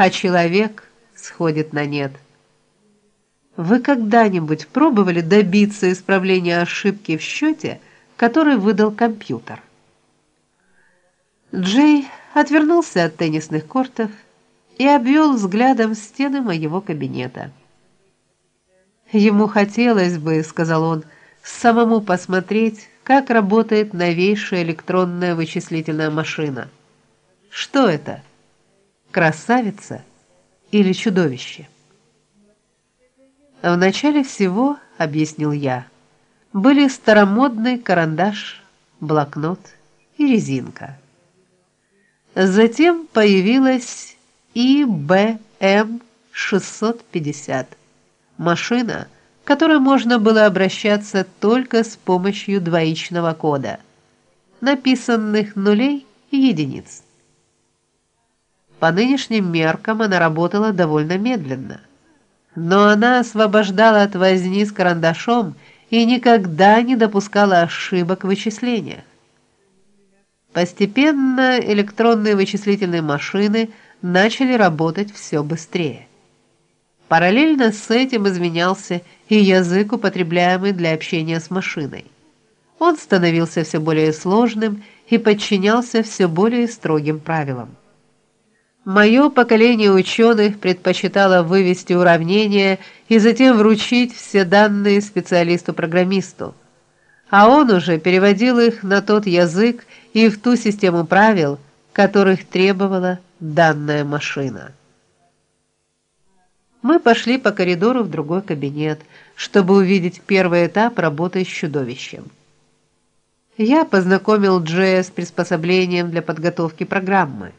а человек сходит на нет. Вы когда-нибудь пробовали добиться исправления ошибки в счете, который выдал компьютер? Джей отвернулся от теннисных кортов и обвел взглядом стены моего кабинета. Ему хотелось бы, сказал он, самому посмотреть, как работает новейшая электронная вычислительная машина. Что это? Красавица или чудовище? В начале всего, объяснил я, были старомодный карандаш, блокнот и резинка. Затем появилась IBM 650. Машина, которой можно было обращаться только с помощью двоичного кода, написанных нулей и единиц. По нынешним меркам она работала довольно медленно, но она освобождала от возни с карандашом и никогда не допускала ошибок в вычислениях. Постепенно электронные вычислительные машины начали работать все быстрее. Параллельно с этим изменялся и язык, употребляемый для общения с машиной. Он становился все более сложным и подчинялся все более строгим правилам. Мое поколение ученых предпочитало вывести уравнения и затем вручить все данные специалисту-программисту, а он уже переводил их на тот язык и в ту систему правил, которых требовала данная машина. Мы пошли по коридору в другой кабинет, чтобы увидеть первый этап работы с чудовищем. Я познакомил Джея с приспособлением для подготовки программы.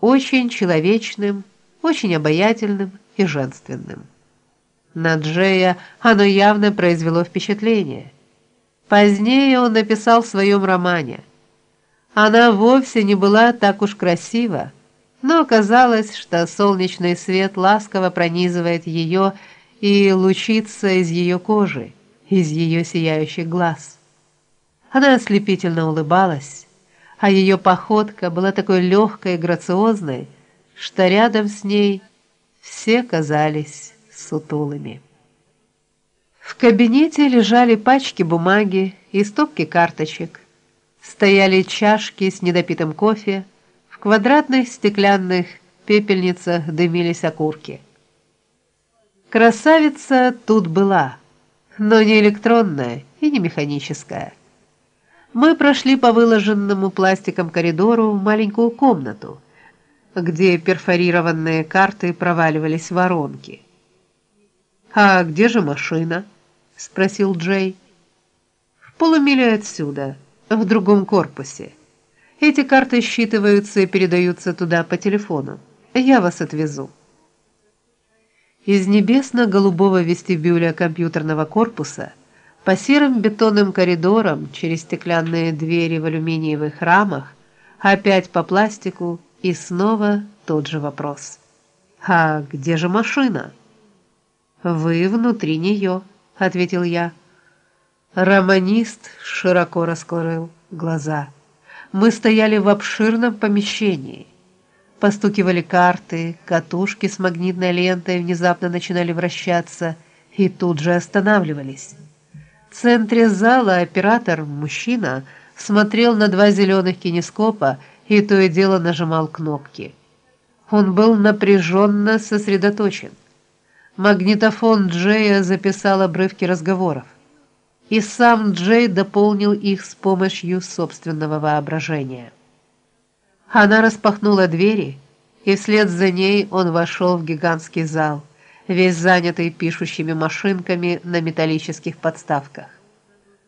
Очень человечным, очень обаятельным и женственным. На Джея оно явно произвело впечатление. Позднее он написал в своем романе: "Она вовсе не была так уж красива, но оказалось, что солнечный свет ласково пронизывает ее и лучится из ее кожи, из ее сияющих глаз. Она ослепительно улыбалась, а ее походка была такой легкой и грациозной, что рядом с ней все казались сутулыми. В кабинете лежали пачки бумаги и стопки карточек. Стояли чашки с недопитым кофе, квадратных стеклянных пепельницах дымились окурки. Красавица тут была, но не электронная и не механическая. Мы прошли по выложенному пластиком коридору в маленькую комнату, где перфорированные карты проваливались в воронки. А где же машина? спросил Джей. В полумиле отсюда, в другом корпусе. Эти карты считываются и передаются туда по телефону. Я вас отвезу. Из небесно-голубого вестибюля компьютерного корпуса по серым бетонным коридорам через стеклянные двери в алюминиевых рамах, опять по пластику и снова тот же вопрос. А где же машина? Вы внутри нее», — ответил я. Романист широко раскрыл глаза. Мы стояли в обширном помещении. Постукивали карты, катушки с магнитной лентой внезапно начинали вращаться и тут же останавливались. В центре зала оператор, мужчина, смотрел на два зеленых кинескопа и то и дело нажимал кнопки. Он был напряженно сосредоточен. Магнитофон Джея записал обрывки разговоров и сам Джей дополнил их с помощью собственного воображения. Она распахнула двери, и вслед за ней он вошел в гигантский зал, весь занятый пишущими машинками на металлических подставках.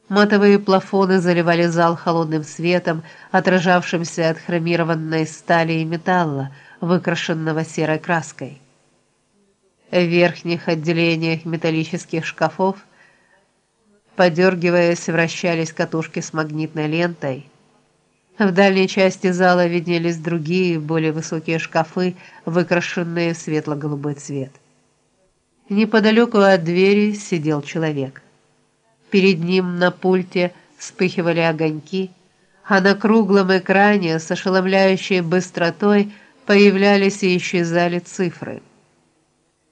Матовые плафоны заливали зал холодным светом, отражавшимся от хромированной стали и металла, выкрашенного серой краской. В верхних отделениях металлических шкафов Подергиваясь, вращались катушки с магнитной лентой. В дальней части зала виднелись другие, более высокие шкафы, выкрашенные в светло-голубой цвет. Неподалеку от двери сидел человек. Перед ним на пульте вспыхивали огоньки, а на круглом экране с ошеломляющей быстротой появлялись и исчезали цифры.